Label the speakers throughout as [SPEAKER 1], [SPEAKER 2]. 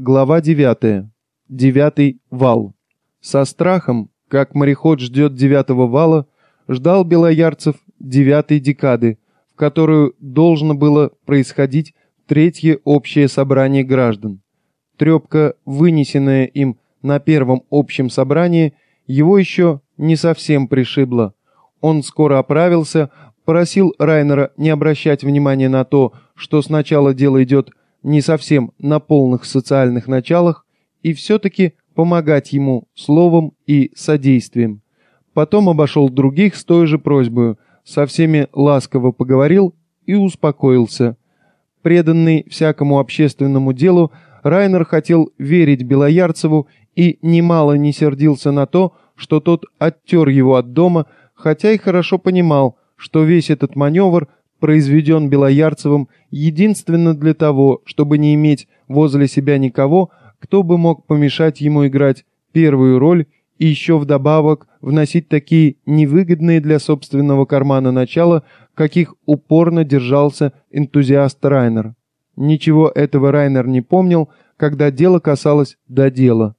[SPEAKER 1] Глава 9. Девятый вал. Со страхом, как мореход ждет девятого вала, ждал Белоярцев девятой декады, в которую должно было происходить третье общее собрание граждан. Трепка, вынесенная им на первом общем собрании, его еще не совсем пришибла. Он скоро оправился, просил Райнера не обращать внимания на то, что сначала дело идет не совсем на полных социальных началах, и все-таки помогать ему словом и содействием. Потом обошел других с той же просьбой, со всеми ласково поговорил и успокоился. Преданный всякому общественному делу, Райнер хотел верить Белоярцеву и немало не сердился на то, что тот оттер его от дома, хотя и хорошо понимал, что весь этот маневр произведен Белоярцевым единственно для того, чтобы не иметь возле себя никого, кто бы мог помешать ему играть первую роль и еще вдобавок вносить такие невыгодные для собственного кармана начала, каких упорно держался энтузиаст Райнер. Ничего этого Райнер не помнил, когда дело касалось до дела.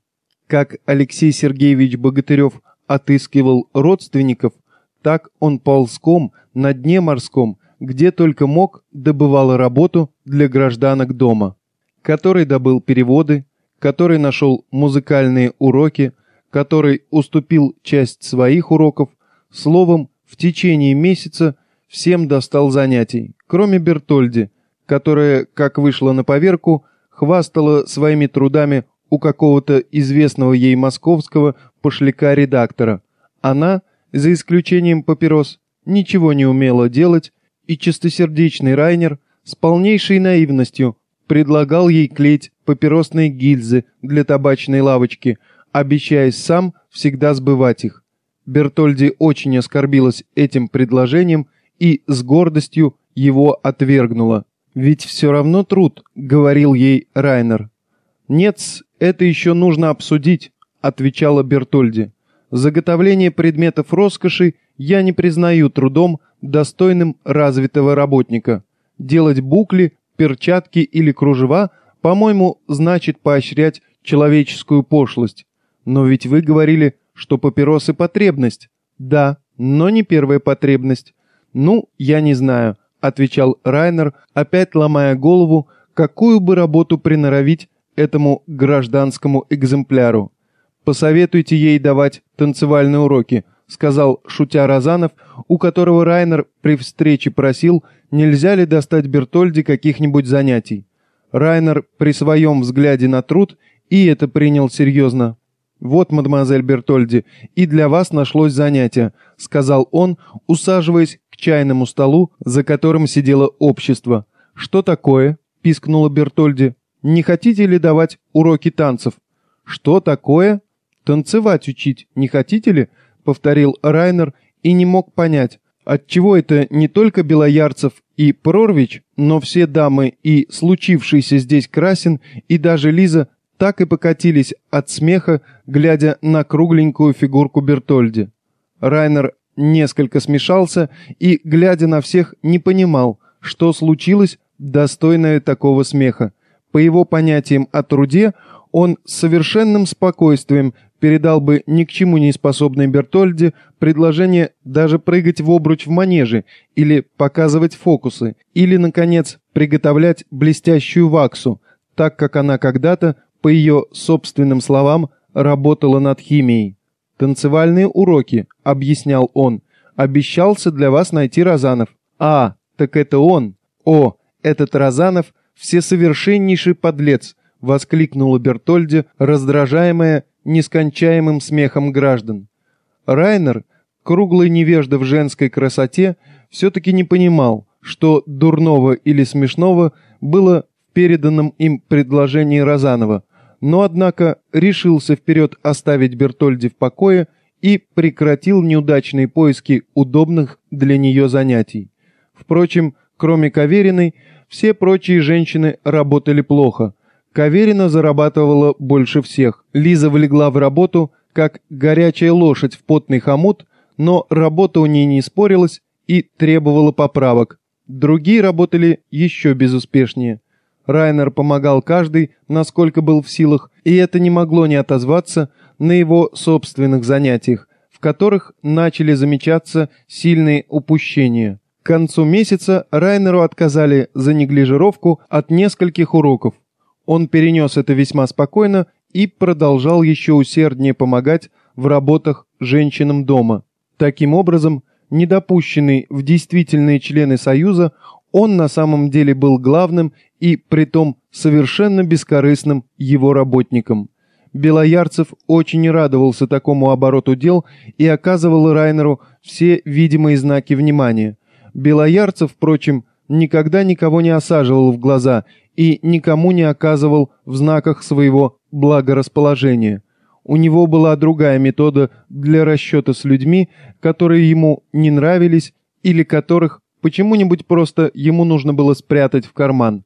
[SPEAKER 1] Как Алексей Сергеевич Богатырев отыскивал родственников, так он ползком на дне морском где только мог, добывал работу для гражданок дома, который добыл переводы, который нашел музыкальные уроки, который уступил часть своих уроков, словом, в течение месяца всем достал занятий, кроме Бертольди, которая, как вышла на поверку, хвастала своими трудами у какого-то известного ей московского пошляка-редактора. Она, за исключением папирос, ничего не умела делать и чистосердечный Райнер с полнейшей наивностью предлагал ей клеить папиросные гильзы для табачной лавочки, обещаясь сам всегда сбывать их. Бертольди очень оскорбилась этим предложением и с гордостью его отвергнула. «Ведь все равно труд», — говорил ей Райнер. «Нет, это еще нужно обсудить», — отвечала Бертольди. «Заготовление предметов роскоши я не признаю трудом, достойным развитого работника. Делать букли, перчатки или кружева, по-моему, значит поощрять человеческую пошлость. Но ведь вы говорили, что папиросы потребность. Да, но не первая потребность. Ну, я не знаю, отвечал Райнер, опять ломая голову, какую бы работу приноровить этому гражданскому экземпляру. Посоветуйте ей давать танцевальные уроки – сказал, шутя Розанов, у которого Райнер при встрече просил, нельзя ли достать Бертольди каких-нибудь занятий. Райнер при своем взгляде на труд и это принял серьезно. «Вот, мадемуазель Бертольди, и для вас нашлось занятие», — сказал он, усаживаясь к чайному столу, за которым сидело общество. «Что такое?» — пискнула Бертольди. «Не хотите ли давать уроки танцев?» «Что такое?» «Танцевать учить не хотите ли?» Повторил Райнер и не мог понять, отчего это не только Белоярцев и Прорвич, но все дамы и случившийся здесь Красин и даже Лиза так и покатились от смеха, глядя на кругленькую фигурку Бертольди. Райнер несколько смешался и, глядя на всех, не понимал, что случилось, достойное такого смеха. По его понятиям о труде, он с совершенным спокойствием передал бы ни к чему не способной Бертольде предложение даже прыгать в обруч в манеже или показывать фокусы, или, наконец, приготовлять блестящую ваксу, так как она когда-то, по ее собственным словам, работала над химией. «Танцевальные уроки», — объяснял он, — «обещался для вас найти Розанов». «А, так это он! О, этот Розанов — всесовершеннейший подлец!» — воскликнула Бертольде, раздражаемая нескончаемым смехом граждан. Райнер, круглый невежда в женской красоте, все-таки не понимал, что дурного или смешного было в переданном им предложении Розанова, но, однако, решился вперед оставить Бертольди в покое и прекратил неудачные поиски удобных для нее занятий. Впрочем, кроме Кавериной, все прочие женщины работали плохо – Каверина зарабатывала больше всех. Лиза влегла в работу, как горячая лошадь в потный хомут, но работа у ней не спорилась и требовала поправок. Другие работали еще безуспешнее. Райнер помогал каждый, насколько был в силах, и это не могло не отозваться на его собственных занятиях, в которых начали замечаться сильные упущения. К концу месяца Райнеру отказали за неглижировку от нескольких уроков. Он перенес это весьма спокойно и продолжал еще усерднее помогать в работах женщинам дома. Таким образом, недопущенный в действительные члены Союза, он на самом деле был главным и, притом, совершенно бескорыстным его работником. Белоярцев очень радовался такому обороту дел и оказывал Райнеру все видимые знаки внимания. Белоярцев, впрочем, никогда никого не осаживал в глаза и никому не оказывал в знаках своего благорасположения. У него была другая метода для расчета с людьми, которые ему не нравились или которых почему-нибудь просто ему нужно было спрятать в карман.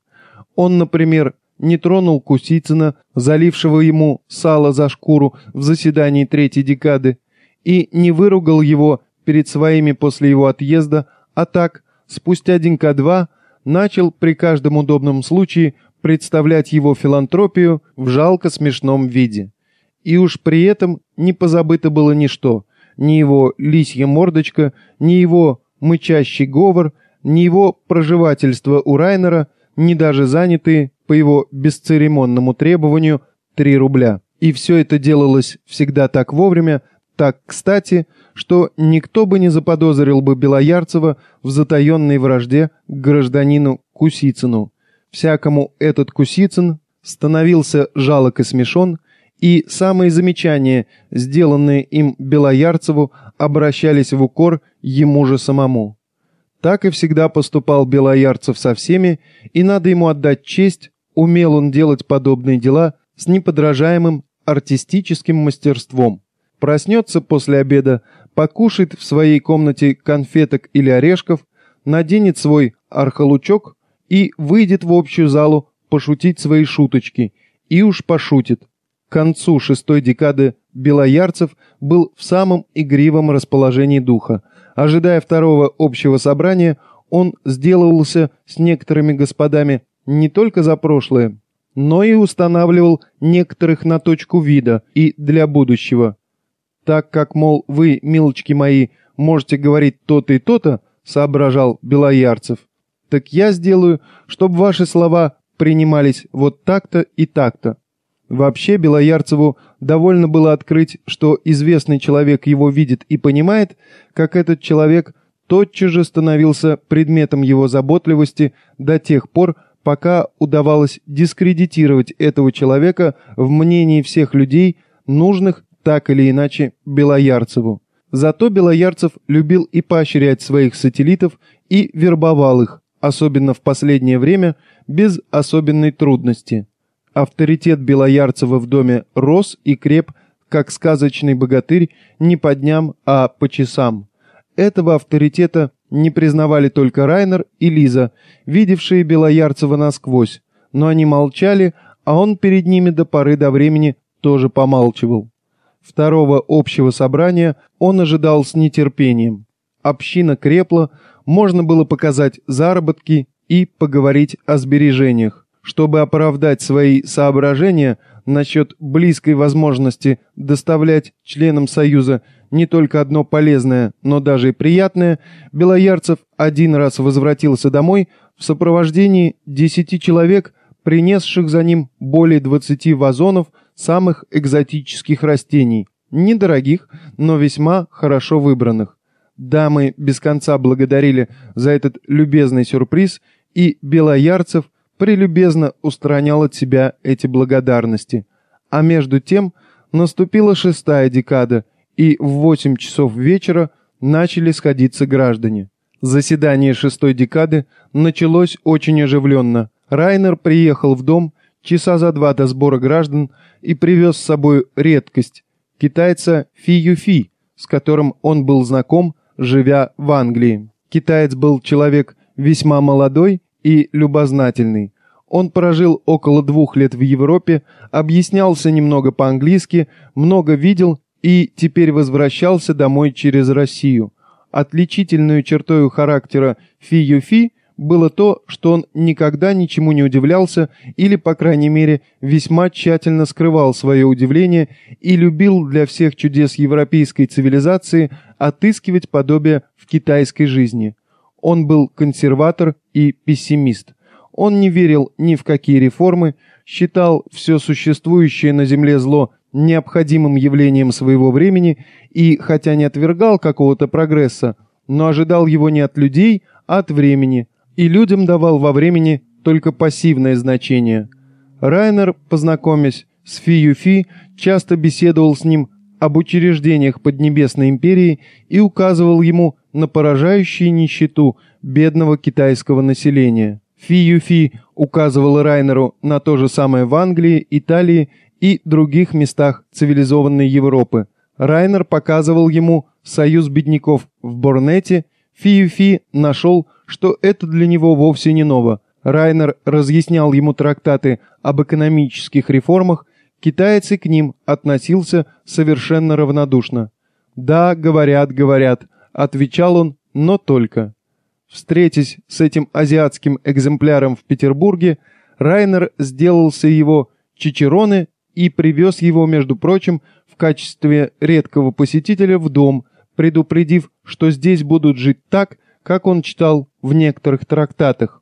[SPEAKER 1] Он, например, не тронул Кусицына, залившего ему сало за шкуру в заседании третьей декады, и не выругал его перед своими после его отъезда, а так, спустя денька-два, начал при каждом удобном случае представлять его филантропию в жалко смешном виде. И уж при этом не позабыто было ничто, ни его лисья мордочка, ни его мычащий говор, ни его проживательство у Райнера, ни даже занятые, по его бесцеремонному требованию, три рубля. И все это делалось всегда так вовремя, так кстати, что никто бы не заподозрил бы Белоярцева в затаенной вражде к гражданину Кусицыну. Всякому этот Кусицын становился жалок и смешон, и самые замечания, сделанные им Белоярцеву, обращались в укор ему же самому. Так и всегда поступал Белоярцев со всеми, и надо ему отдать честь, умел он делать подобные дела с неподражаемым артистическим мастерством. Проснется после обеда, покушает в своей комнате конфеток или орешков, наденет свой архалучок и выйдет в общую залу пошутить свои шуточки, и уж пошутит. К концу шестой декады Белоярцев был в самом игривом расположении духа. Ожидая второго общего собрания, он сделался с некоторыми господами не только за прошлое, но и устанавливал некоторых на точку вида и для будущего. Так как, мол, вы, милочки мои, можете говорить то-то и то-то, соображал Белоярцев, так я сделаю, чтобы ваши слова принимались вот так-то и так-то. Вообще Белоярцеву довольно было открыть, что известный человек его видит и понимает, как этот человек тотчас же становился предметом его заботливости до тех пор, пока удавалось дискредитировать этого человека в мнении всех людей, нужных так или иначе Белоярцеву. Зато Белоярцев любил и поощрять своих сателлитов и вербовал их, особенно в последнее время, без особенной трудности. Авторитет Белоярцева в доме рос и креп, как сказочный богатырь, не по дням, а по часам. Этого авторитета не признавали только Райнер и Лиза, видевшие Белоярцева насквозь, но они молчали, а он перед ними до поры до времени тоже помалчивал. Второго общего собрания он ожидал с нетерпением. Община крепла, можно было показать заработки и поговорить о сбережениях чтобы оправдать свои соображения насчет близкой возможности доставлять членам Союза не только одно полезное, но даже и приятное, Белоярцев один раз возвратился домой в сопровождении десяти человек, принесших за ним более двадцати вазонов самых экзотических растений, недорогих, но весьма хорошо выбранных. Дамы без конца благодарили за этот любезный сюрприз, и Белоярцев прелюбезно устранял от себя эти благодарности. А между тем наступила шестая декада, и в восемь часов вечера начали сходиться граждане. Заседание шестой декады началось очень оживленно. Райнер приехал в дом часа за два до сбора граждан и привез с собой редкость – китайца Фи Юфи, с которым он был знаком, живя в Англии. Китаец был человек весьма молодой и любознательный. Он прожил около двух лет в Европе, объяснялся немного по-английски, много видел и теперь возвращался домой через Россию. Отличительную чертой характера Фи Юфи было то, что он никогда ничему не удивлялся или, по крайней мере, весьма тщательно скрывал свое удивление и любил для всех чудес европейской цивилизации отыскивать подобие в китайской жизни. Он был консерватор и пессимист. Он не верил ни в какие реформы, считал все существующее на Земле зло необходимым явлением своего времени и, хотя не отвергал какого-то прогресса, но ожидал его не от людей, а от времени, и людям давал во времени только пассивное значение. Райнер, познакомясь с Фи Юфи, часто беседовал с ним об учреждениях Поднебесной империи и указывал ему на поражающую нищету бедного китайского населения. Фи Юфи указывал Райнеру на то же самое в Англии, Италии и других местах цивилизованной Европы. Райнер показывал ему союз бедняков в Борнете, Фи Юфи нашел, что это для него вовсе не ново. Райнер разъяснял ему трактаты об экономических реформах, китаец и к ним относился совершенно равнодушно. «Да, говорят, говорят», — отвечал он, но только. Встретясь с этим азиатским экземпляром в Петербурге, Райнер сделался его чичероны и привез его, между прочим, в качестве редкого посетителя в дом, предупредив, что здесь будут жить так, как он читал в некоторых трактатах.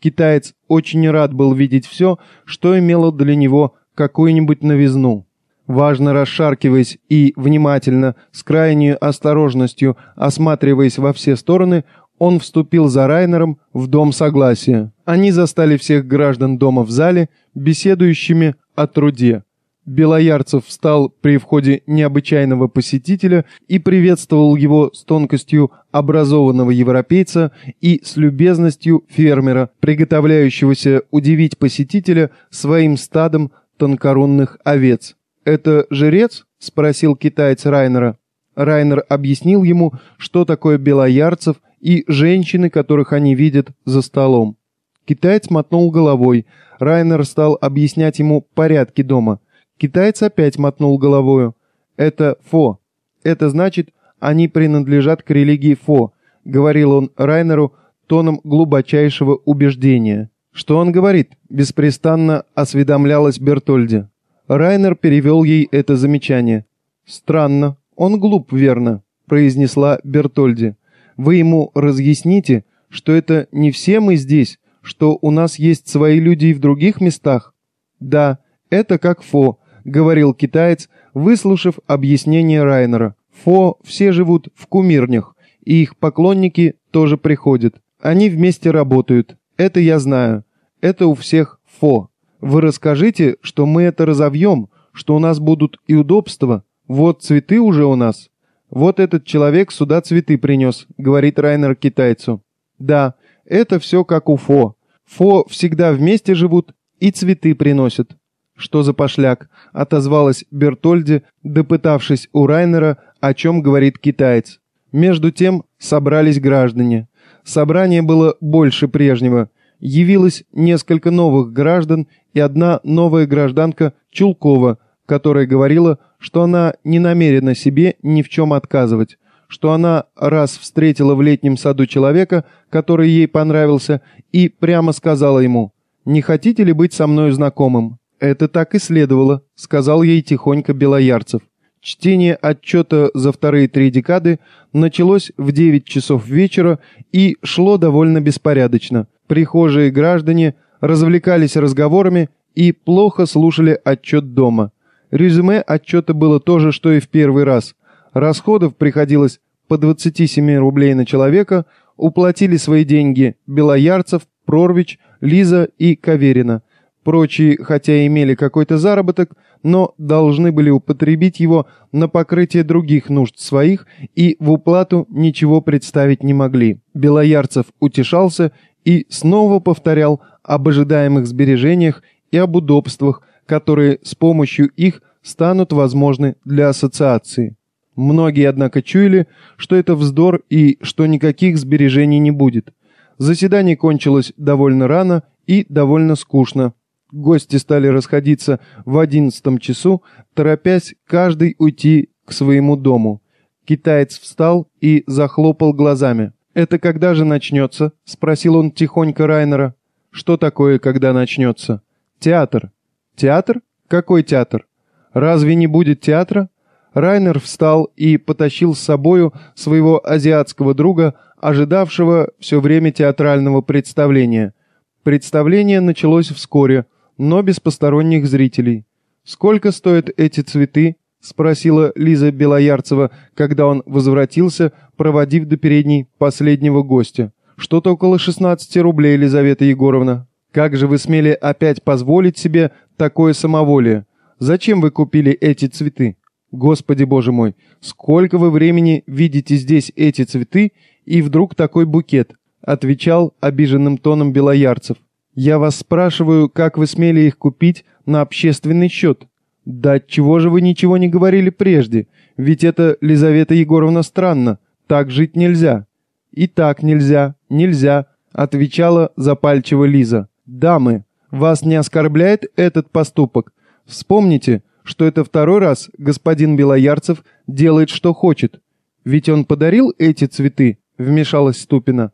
[SPEAKER 1] Китаец очень рад был видеть все, что имело для него какую-нибудь новизну. Важно расшаркиваясь и внимательно, с крайней осторожностью осматриваясь во все стороны, он вступил за Райнером в Дом Согласия. Они застали всех граждан дома в зале, беседующими о труде. Белоярцев встал при входе необычайного посетителя и приветствовал его с тонкостью образованного европейца и с любезностью фермера, приготовляющегося удивить посетителя своим стадом тонкорунных овец. «Это жрец?» — спросил китаец Райнера. Райнер объяснил ему, что такое Белоярцев и женщины, которых они видят за столом. Китаец мотнул головой. Райнер стал объяснять ему порядки дома — Китаец опять мотнул головою. «Это Фо. Это значит, они принадлежат к религии Фо», — говорил он Райнеру тоном глубочайшего убеждения. «Что он говорит?» — беспрестанно осведомлялась Бертольди. Райнер перевел ей это замечание. «Странно. Он глуп, верно», — произнесла Бертольди. «Вы ему разъясните, что это не все мы здесь, что у нас есть свои люди и в других местах?» «Да, это как Фо, — говорил китаец, выслушав объяснение Райнера. «Фо все живут в кумирнях, и их поклонники тоже приходят. Они вместе работают. Это я знаю. Это у всех Фо. Вы расскажите, что мы это разовьем, что у нас будут и удобства. Вот цветы уже у нас». «Вот этот человек сюда цветы принес», — говорит Райнер китайцу. «Да, это все как у Фо. Фо всегда вместе живут и цветы приносят. «Что за пошляк?» — отозвалась Бертольди, допытавшись у Райнера, о чем говорит китаец. Между тем собрались граждане. Собрание было больше прежнего. Явилось несколько новых граждан и одна новая гражданка Чулкова, которая говорила, что она не намерена себе ни в чем отказывать, что она раз встретила в летнем саду человека, который ей понравился, и прямо сказала ему «Не хотите ли быть со мною знакомым?» «Это так и следовало», — сказал ей тихонько Белоярцев. Чтение отчета за вторые три декады началось в 9 часов вечера и шло довольно беспорядочно. Прихожие граждане развлекались разговорами и плохо слушали отчет дома. Резюме отчета было то же, что и в первый раз. Расходов приходилось по 27 рублей на человека, уплатили свои деньги Белоярцев, Прорвич, Лиза и Каверина – Прочие, хотя имели какой-то заработок, но должны были употребить его на покрытие других нужд своих и в уплату ничего представить не могли. Белоярцев утешался и снова повторял об ожидаемых сбережениях и об удобствах, которые с помощью их станут возможны для ассоциации. Многие, однако, чуяли, что это вздор и что никаких сбережений не будет. Заседание кончилось довольно рано и довольно скучно. Гости стали расходиться в одиннадцатом часу, торопясь каждый уйти к своему дому. Китаец встал и захлопал глазами. «Это когда же начнется?» — спросил он тихонько Райнера. «Что такое, когда начнется?» «Театр». «Театр? Какой театр? Разве не будет театра?» Райнер встал и потащил с собою своего азиатского друга, ожидавшего все время театрального представления. Представление началось вскоре, но без посторонних зрителей. «Сколько стоят эти цветы?» — спросила Лиза Белоярцева, когда он возвратился, проводив до передней последнего гостя. «Что-то около 16 рублей, Елизавета Егоровна. Как же вы смели опять позволить себе такое самоволие? Зачем вы купили эти цветы? Господи боже мой, сколько вы времени видите здесь эти цветы, и вдруг такой букет?» — отвечал обиженным тоном Белоярцев. «Я вас спрашиваю, как вы смели их купить на общественный счет?» «Да чего же вы ничего не говорили прежде? Ведь это, Лизавета Егоровна, странно. Так жить нельзя». «И так нельзя, нельзя», — отвечала запальчиво Лиза. «Дамы, вас не оскорбляет этот поступок? Вспомните, что это второй раз господин Белоярцев делает, что хочет. Ведь он подарил эти цветы», — вмешалась Ступина.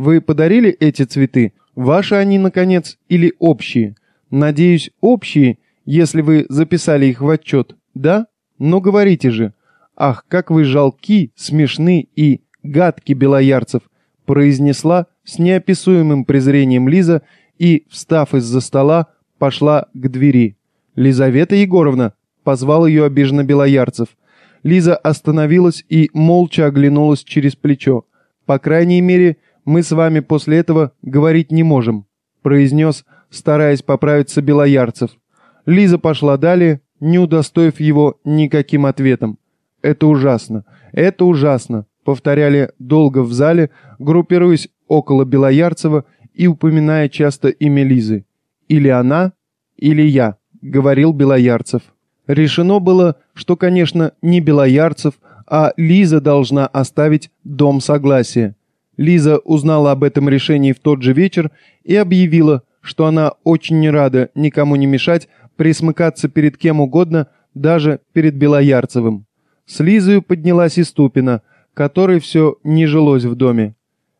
[SPEAKER 1] «Вы подарили эти цветы? Ваши они, наконец, или общие? Надеюсь, общие, если вы записали их в отчет, да? Но говорите же. Ах, как вы жалки, смешны и гадки белоярцев, произнесла с неописуемым презрением Лиза и, встав из-за стола, пошла к двери. «Лизавета Егоровна!» — позвал ее обиженно Белоярцев. Лиза остановилась и молча оглянулась через плечо. «По крайней мере, мы с вами после этого говорить не можем», — произнес, стараясь поправиться Белоярцев. Лиза пошла далее, не удостоив его никаким ответом. «Это ужасно! Это ужасно!» — повторяли долго в зале, группируясь около Белоярцева и упоминая часто имя Лизы. «Или она, или я», — говорил Белоярцев. Решено было, что, конечно, не Белоярцев, а Лиза должна оставить Дом Согласия. Лиза узнала об этом решении в тот же вечер и объявила, что она очень не рада никому не мешать присмыкаться перед кем угодно, даже перед Белоярцевым. С Лизою поднялась и Ступина, которой все не жилось в доме.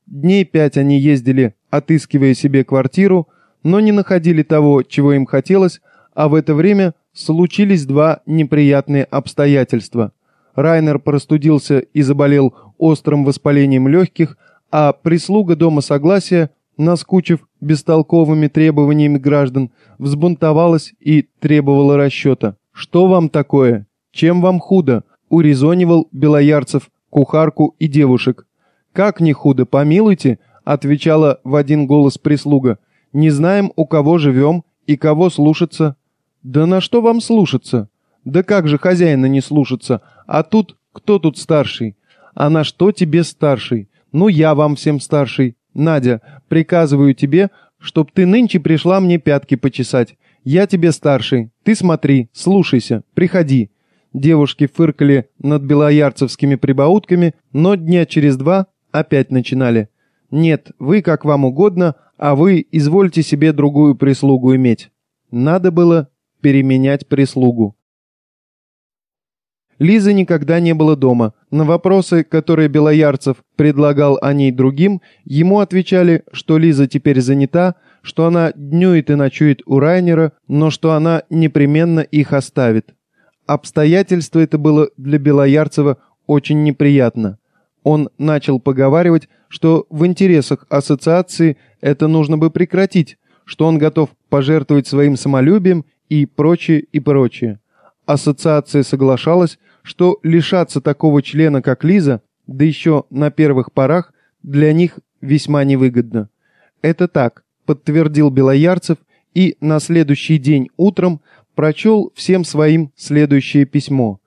[SPEAKER 1] Дней пять они ездили, отыскивая себе квартиру, но не находили того, чего им хотелось, а в это время случились два неприятные обстоятельства. Райнер простудился и заболел острым воспалением легких, а прислуга Дома Согласия наскучив бестолковыми требованиями граждан, взбунтовалась и требовала расчета. «Что вам такое? Чем вам худо?» – урезонивал Белоярцев кухарку и девушек. «Как не худо, помилуйте», – отвечала в один голос прислуга. «Не знаем, у кого живем и кого слушаться». «Да на что вам слушаться?» «Да как же хозяина не слушаться? А тут кто тут старший?» «А на что тебе старший?» «Ну, я вам всем старший. Надя, приказываю тебе, чтоб ты нынче пришла мне пятки почесать. Я тебе старший. Ты смотри, слушайся, приходи». Девушки фыркали над белоярцевскими прибаутками, но дня через два опять начинали. «Нет, вы как вам угодно, а вы извольте себе другую прислугу иметь». Надо было переменять прислугу. Лизы никогда не было дома. На вопросы, которые Белоярцев предлагал о ней другим, ему отвечали, что Лиза теперь занята, что она днюет и ночует у Райнера, но что она непременно их оставит. Обстоятельство это было для Белоярцева очень неприятно. Он начал поговаривать, что в интересах ассоциации это нужно бы прекратить, что он готов пожертвовать своим самолюбием и прочее, и прочее. Ассоциация соглашалась, что лишаться такого члена, как Лиза, да еще на первых порах, для них весьма невыгодно. Это так, подтвердил Белоярцев и на следующий день утром прочел всем своим следующее письмо.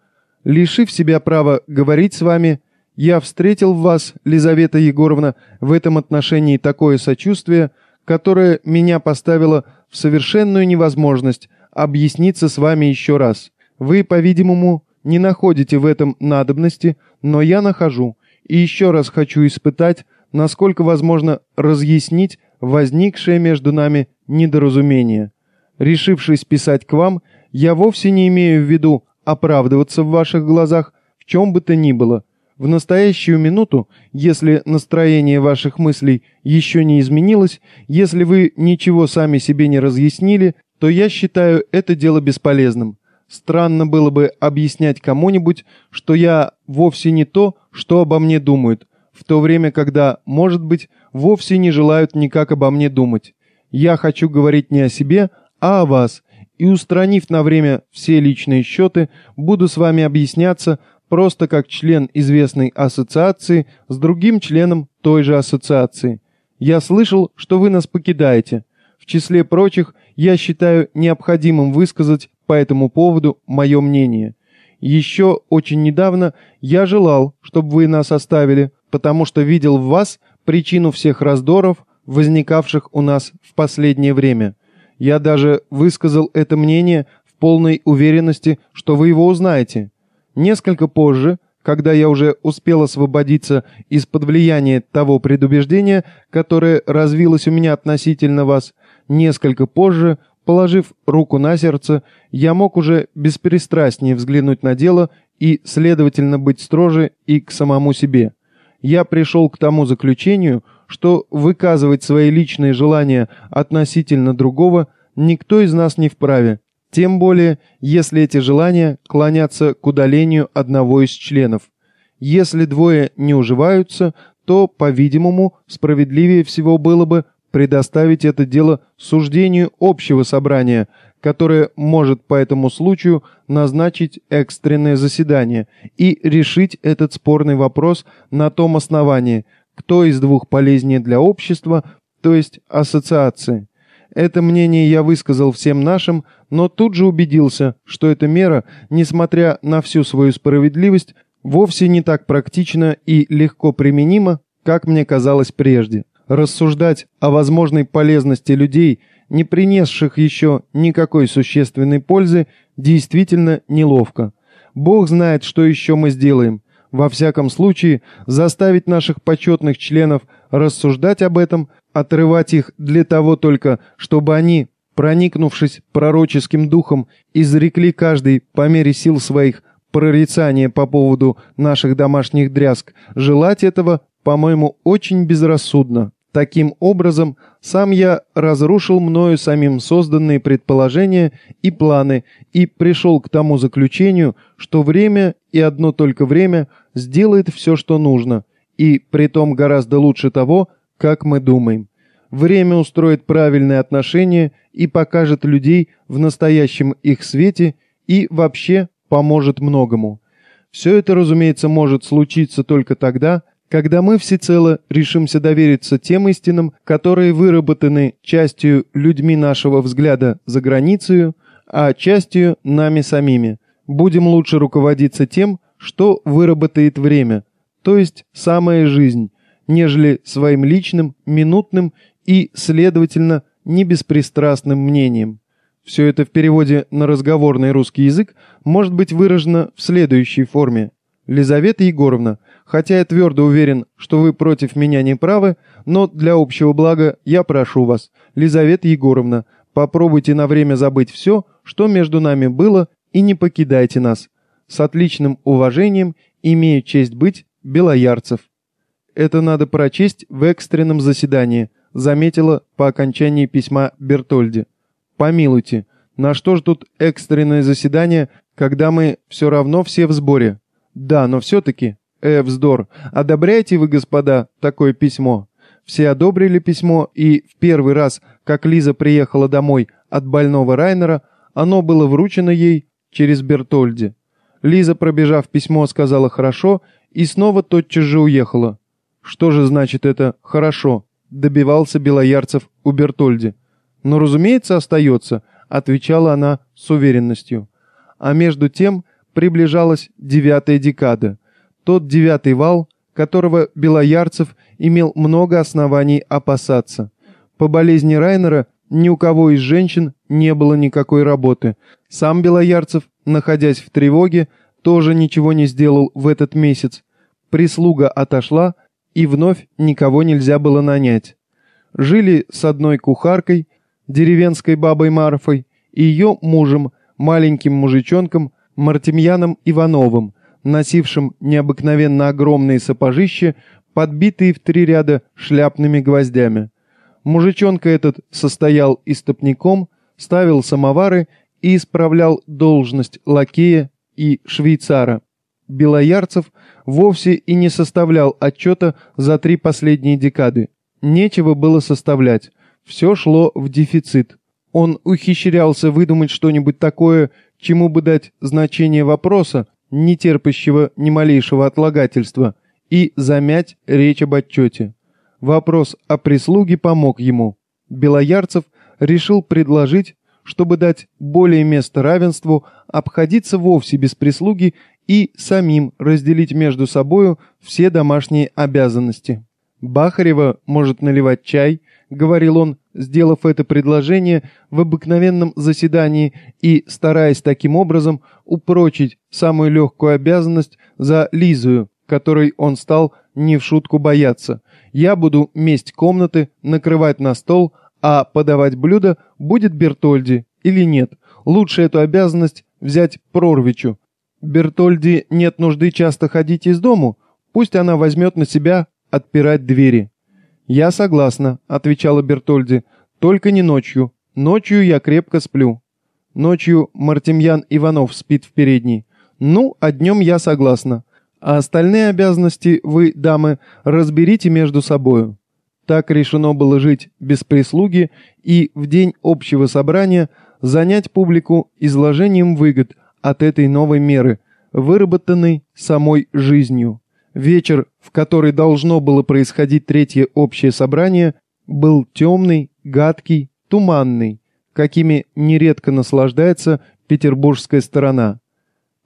[SPEAKER 1] «Лишив себя права говорить с вами, я встретил в вас, Лизавета Егоровна, в этом отношении такое сочувствие, которое меня поставило в совершенную невозможность объясниться с вами еще раз. Вы, по-видимому, не находите в этом надобности, но я нахожу, и еще раз хочу испытать, насколько возможно разъяснить возникшее между нами недоразумение. Решившись писать к вам, я вовсе не имею в виду оправдываться в ваших глазах в чем бы то ни было. В настоящую минуту, если настроение ваших мыслей еще не изменилось, если вы ничего сами себе не разъяснили, то я считаю это дело бесполезным. Странно было бы объяснять кому-нибудь, что я вовсе не то, что обо мне думают, в то время, когда, может быть, вовсе не желают никак обо мне думать. Я хочу говорить не о себе, а о вас, и, устранив на время все личные счеты, буду с вами объясняться просто как член известной ассоциации с другим членом той же ассоциации. Я слышал, что вы нас покидаете. В числе прочих, я считаю необходимым высказать по этому поводу мое мнение. Еще очень недавно я желал, чтобы вы нас оставили, потому что видел в вас причину всех раздоров, возникавших у нас в последнее время. Я даже высказал это мнение в полной уверенности, что вы его узнаете. Несколько позже, когда я уже успел освободиться из-под влияния того предубеждения, которое развилось у меня относительно вас, несколько позже Положив руку на сердце, я мог уже беспристрастнее взглянуть на дело и, следовательно, быть строже и к самому себе. Я пришел к тому заключению, что выказывать свои личные желания относительно другого никто из нас не вправе, тем более, если эти желания клонятся к удалению одного из членов. Если двое не уживаются, то, по-видимому, справедливее всего было бы предоставить это дело суждению общего собрания, которое может по этому случаю назначить экстренное заседание и решить этот спорный вопрос на том основании, кто из двух полезнее для общества, то есть ассоциации. Это мнение я высказал всем нашим, но тут же убедился, что эта мера, несмотря на всю свою справедливость, вовсе не так практична и легко применима, как мне казалось прежде рассуждать о возможной полезности людей, не принесших еще никакой существенной пользы, действительно неловко. Бог знает, что еще мы сделаем. Во всяком случае, заставить наших почетных членов рассуждать об этом, отрывать их для того только, чтобы они, проникнувшись пророческим духом, изрекли каждый по мере сил своих прорицания по поводу наших домашних дрязг, желать этого по-моему, очень безрассудно. Таким образом, сам я разрушил мною самим созданные предположения и планы и пришел к тому заключению, что время и одно только время сделает все, что нужно, и притом гораздо лучше того, как мы думаем. Время устроит правильные отношения и покажет людей в настоящем их свете и вообще поможет многому. Все это, разумеется, может случиться только тогда, когда мы всецело решимся довериться тем истинам, которые выработаны частью людьми нашего взгляда за границей, а частью нами самими, будем лучше руководиться тем, что выработает время, то есть самая жизнь, нежели своим личным, минутным и, следовательно, не беспристрастным мнением. Все это в переводе на разговорный русский язык может быть выражено в следующей форме. Лизавета Егоровна, хотя я твердо уверен, что вы против меня не правы, но для общего блага я прошу вас, Лизавета Егоровна, попробуйте на время забыть все, что между нами было, и не покидайте нас. С отличным уважением имею честь быть Белоярцев. Это надо прочесть в экстренном заседании, заметила по окончании письма Бертольди. Помилуйте, на что ж тут экстренное заседание, когда мы все равно все в сборе? Да, но все-таки... Э, вздор. Одобряете вы, господа, такое письмо? Все одобрили письмо, и в первый раз, как Лиза приехала домой от больного Райнера, оно было вручено ей через Бертольди. Лиза, пробежав письмо, сказала «хорошо» и снова тотчас же уехала. «Что же значит это «хорошо»?» — добивался Белоярцев у Бертольди. «Но, разумеется, остается», — отвечала она с уверенностью. А между тем приближалась девятая декада, тот девятый вал, которого Белоярцев имел много оснований опасаться. По болезни Райнера ни у кого из женщин не было никакой работы. Сам Белоярцев, находясь в тревоге, тоже ничего не сделал в этот месяц. Прислуга отошла, и вновь никого нельзя было нанять. Жили с одной кухаркой, деревенской бабой Марфой, и ее мужем, маленьким мужичонком, Мартемьяном Ивановым, носившим необыкновенно огромные сапожища, подбитые в три ряда шляпными гвоздями. Мужичонка этот состоял истопником, ставил самовары и исправлял должность лакея и швейцара. Белоярцев вовсе и не составлял отчета за три последние декады. Нечего было составлять, все шло в дефицит. Он ухищрялся выдумать что-нибудь такое, чему бы дать значение вопроса, не терпящего ни малейшего отлагательства, и замять речь об отчете. Вопрос о прислуге помог ему. Белоярцев решил предложить, чтобы дать более место равенству, обходиться вовсе без прислуги и самим разделить между собою все домашние обязанности. Бахарева может наливать чай, говорил он, сделав это предложение в обыкновенном заседании и стараясь таким образом упрочить самую легкую обязанность за Лизую, которой он стал не в шутку бояться. Я буду месть комнаты, накрывать на стол, а подавать блюда будет Бертольди или нет. Лучше эту обязанность взять Прорвичу. Бертольди нет нужды часто ходить из дому, пусть она возьмет на себя отпирать двери. «Я согласна», — отвечала Бертольди, — «только не ночью. Ночью я крепко сплю». Ночью Мартемьян Иванов спит в передней. «Ну, а днем я согласна. А остальные обязанности вы, дамы, разберите между собою». Так решено было жить без прислуги и в день общего собрания занять публику изложением выгод от этой новой меры, выработанной самой жизнью. Вечер, в который должно было происходить третье общее собрание, был темный, гадкий, туманный, какими нередко наслаждается петербургская сторона.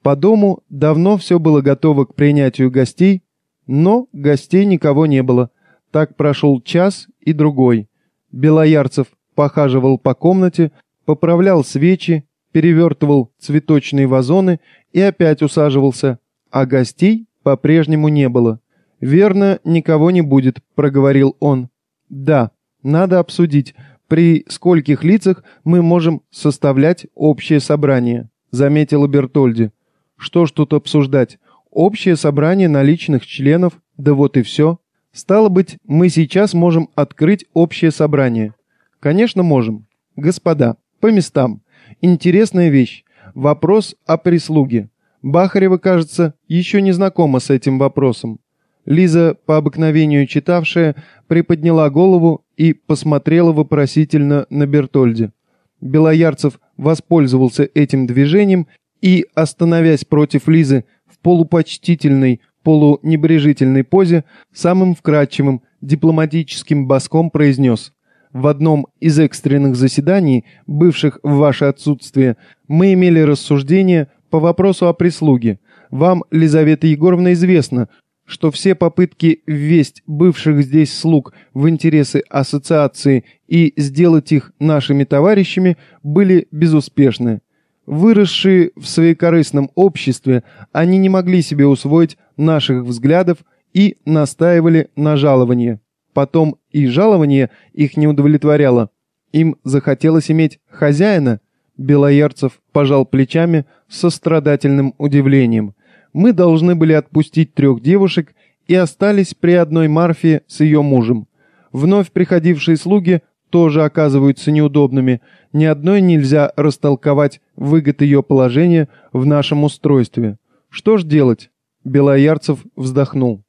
[SPEAKER 1] По дому давно все было готово к принятию гостей, но гостей никого не было. Так прошел час и другой. Белоярцев похаживал по комнате, поправлял свечи, перевертывал цветочные вазоны и опять усаживался, а гостей по-прежнему не было. «Верно, никого не будет», — проговорил он. «Да, надо обсудить, при скольких лицах мы можем составлять общее собрание», — заметила Бертольди. «Что ж тут обсуждать? Общее собрание наличных членов, да вот и все. Стало быть, мы сейчас можем открыть общее собрание». «Конечно, можем. Господа, по местам. Интересная вещь. Вопрос о прислуге. Бахарева, кажется, еще не знакома с этим вопросом. Лиза, по обыкновению читавшая, приподняла голову и посмотрела вопросительно на Бертольде. Белоярцев воспользовался этим движением и, остановясь против Лизы в полупочтительной, полунебрежительной позе, самым вкрадчивым дипломатическим боском произнес «В одном из экстренных заседаний, бывших в ваше отсутствие, мы имели рассуждение по вопросу о прислуге. Вам, Лизавета Егоровна, известно, что все попытки ввесть бывших здесь слуг в интересы ассоциации и сделать их нашими товарищами были безуспешны. Выросшие в своекорыстном обществе, они не могли себе усвоить наших взглядов и настаивали на жаловании. Потом и жалование их не удовлетворяло. Им захотелось иметь хозяина, Белоярцев пожал плечами с сострадательным удивлением. Мы должны были отпустить трех девушек и остались при одной Марфе с ее мужем. Вновь приходившие слуги тоже оказываются неудобными. Ни одной нельзя растолковать выгод ее положения в нашем устройстве. Что ж делать? Белоярцев вздохнул.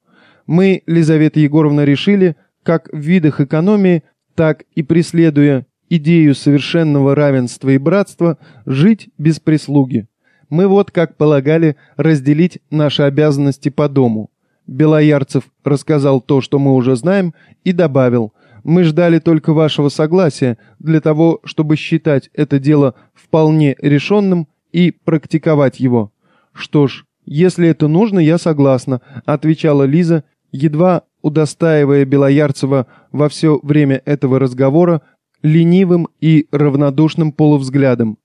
[SPEAKER 1] Мы, Лизавета Егоровна, решили, как в видах экономии, так и преследуя идею совершенного равенства и братства жить без прислуги. Мы вот, как полагали, разделить наши обязанности по дому. Белоярцев рассказал то, что мы уже знаем, и добавил, мы ждали только вашего согласия для того, чтобы считать это дело вполне решенным и практиковать его. Что ж, если это нужно, я согласна, отвечала Лиза, едва удостаивая Белоярцева во все время этого разговора ленивым и равнодушным полувзглядом.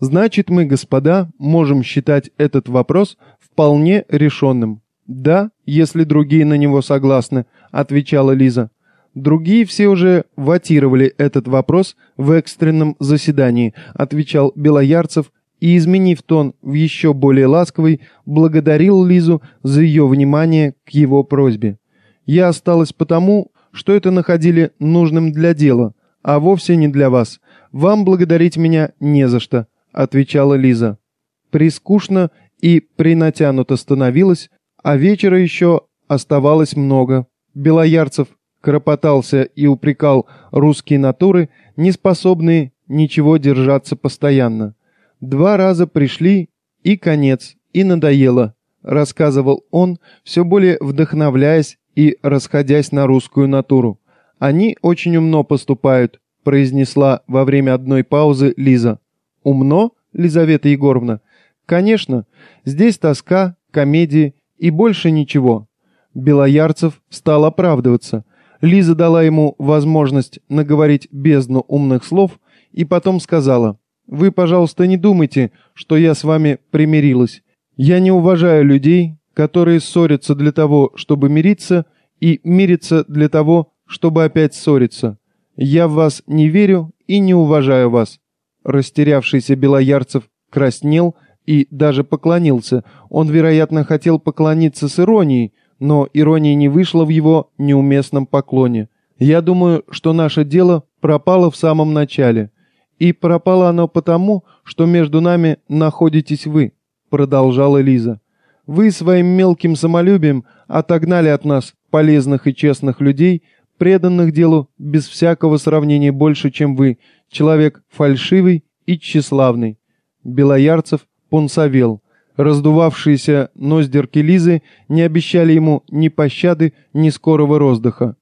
[SPEAKER 1] Значит, мы, господа, можем считать этот вопрос вполне решенным. Да, если другие на него согласны, отвечала Лиза. Другие все уже ватировали этот вопрос в экстренном заседании, отвечал Белоярцев и, изменив тон в еще более ласковый, благодарил Лизу за ее внимание к его просьбе. «Я осталась потому, что это находили нужным для дела, а вовсе не для вас. Вам благодарить меня не за что», — отвечала Лиза. Прискучно и принатянуто становилось, а вечера еще оставалось много. Белоярцев кропотался и упрекал русские натуры, не способные ничего держаться постоянно. Два раза пришли, и конец, и надоело, рассказывал он, все более вдохновляясь и расходясь на русскую натуру. Они очень умно поступают, произнесла во время одной паузы Лиза. Умно, Лизавета Егоровна? Конечно, здесь тоска, комедии и больше ничего. Белоярцев стал оправдываться. Лиза дала ему возможность наговорить бездну умных слов и потом сказала, «Вы, пожалуйста, не думайте, что я с вами примирилась. Я не уважаю людей, которые ссорятся для того, чтобы мириться, и мирятся для того, чтобы опять ссориться. Я в вас не верю и не уважаю вас». Растерявшийся Белоярцев краснел и даже поклонился. Он, вероятно, хотел поклониться с иронией, но ирония не вышла в его неуместном поклоне. «Я думаю, что наше дело пропало в самом начале. И пропало оно потому, что между нами находитесь вы», — продолжала Лиза. «Вы своим мелким самолюбием отогнали от нас полезных и честных людей, преданных делу без всякого сравнения больше, чем вы, человек фальшивый и тщеславный». Белоярцев понсовел. Раздувавшиеся ноздерки Лизы не обещали ему ни пощады, ни скорого роздыха.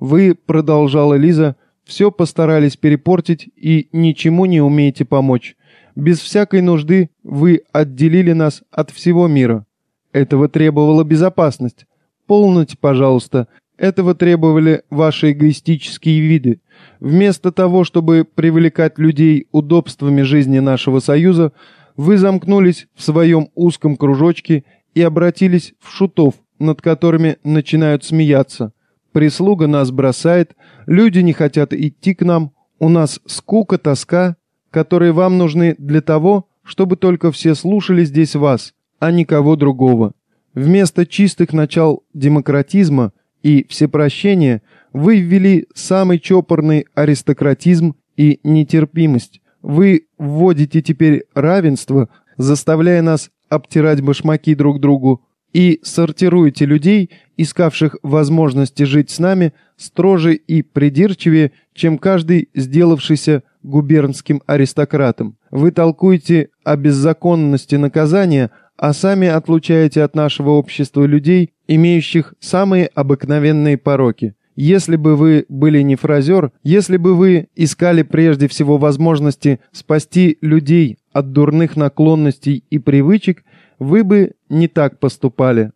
[SPEAKER 1] «Вы», — продолжала Лиза, все постарались перепортить и ничему не умеете помочь. Без всякой нужды вы отделили нас от всего мира. Этого требовала безопасность. Полноте, пожалуйста. Этого требовали ваши эгоистические виды. Вместо того, чтобы привлекать людей удобствами жизни нашего союза, вы замкнулись в своем узком кружочке и обратились в шутов, над которыми начинают смеяться. Прислуга нас бросает, люди не хотят идти к нам, у нас скука, тоска, которые вам нужны для того, чтобы только все слушали здесь вас, а никого другого. Вместо чистых начал демократизма и всепрощения вы ввели самый чопорный аристократизм и нетерпимость. Вы вводите теперь равенство, заставляя нас обтирать башмаки друг другу, и сортируете людей, искавших возможности жить с нами, строже и придирчивее, чем каждый, сделавшийся губернским аристократом. Вы толкуете о беззаконности наказания, а сами отлучаете от нашего общества людей, имеющих самые обыкновенные пороки. Если бы вы были не фразер, если бы вы искали прежде всего возможности спасти людей от дурных наклонностей и привычек, вы бы не так поступали.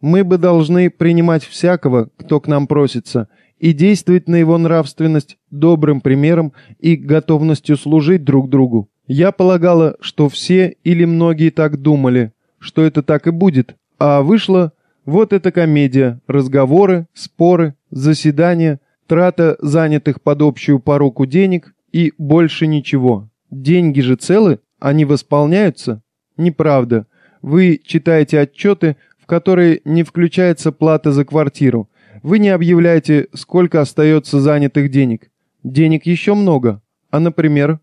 [SPEAKER 1] Мы бы должны принимать всякого, кто к нам просится, и действовать на его нравственность добрым примером и готовностью служить друг другу. Я полагала, что все или многие так думали, что это так и будет, а вышло вот эта комедия, разговоры, споры, заседания, трата занятых под общую поруку денег и больше ничего. Деньги же целы, они восполняются? Неправда. Вы читаете отчеты, в которые не включается плата за квартиру. Вы не объявляете, сколько остается занятых денег. Денег еще много. А, например,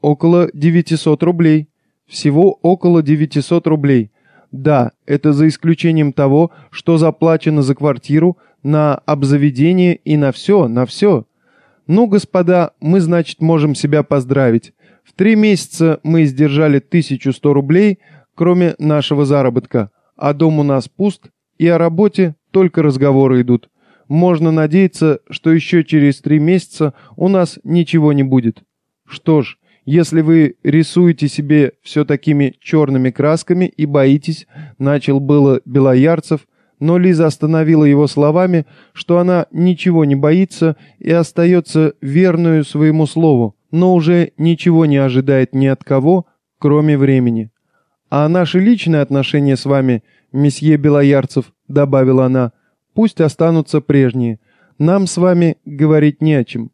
[SPEAKER 1] около 900 рублей. Всего около 900 рублей. Да, это за исключением того, что заплачено за квартиру, на обзаведение и на все, на все. Ну, господа, мы, значит, можем себя поздравить. В три месяца мы сдержали 1100 рублей, кроме нашего заработка, а дом у нас пуст, и о работе только разговоры идут. Можно надеяться, что еще через три месяца у нас ничего не будет. Что ж, если вы рисуете себе все такими черными красками и боитесь, начал было Белоярцев, но Лиза остановила его словами, что она ничего не боится и остается верную своему слову, но уже ничего не ожидает ни от кого, кроме времени. «А наши личные отношения с вами, месье Белоярцев», — добавила она, — «пусть останутся прежние. Нам с вами говорить не о чем.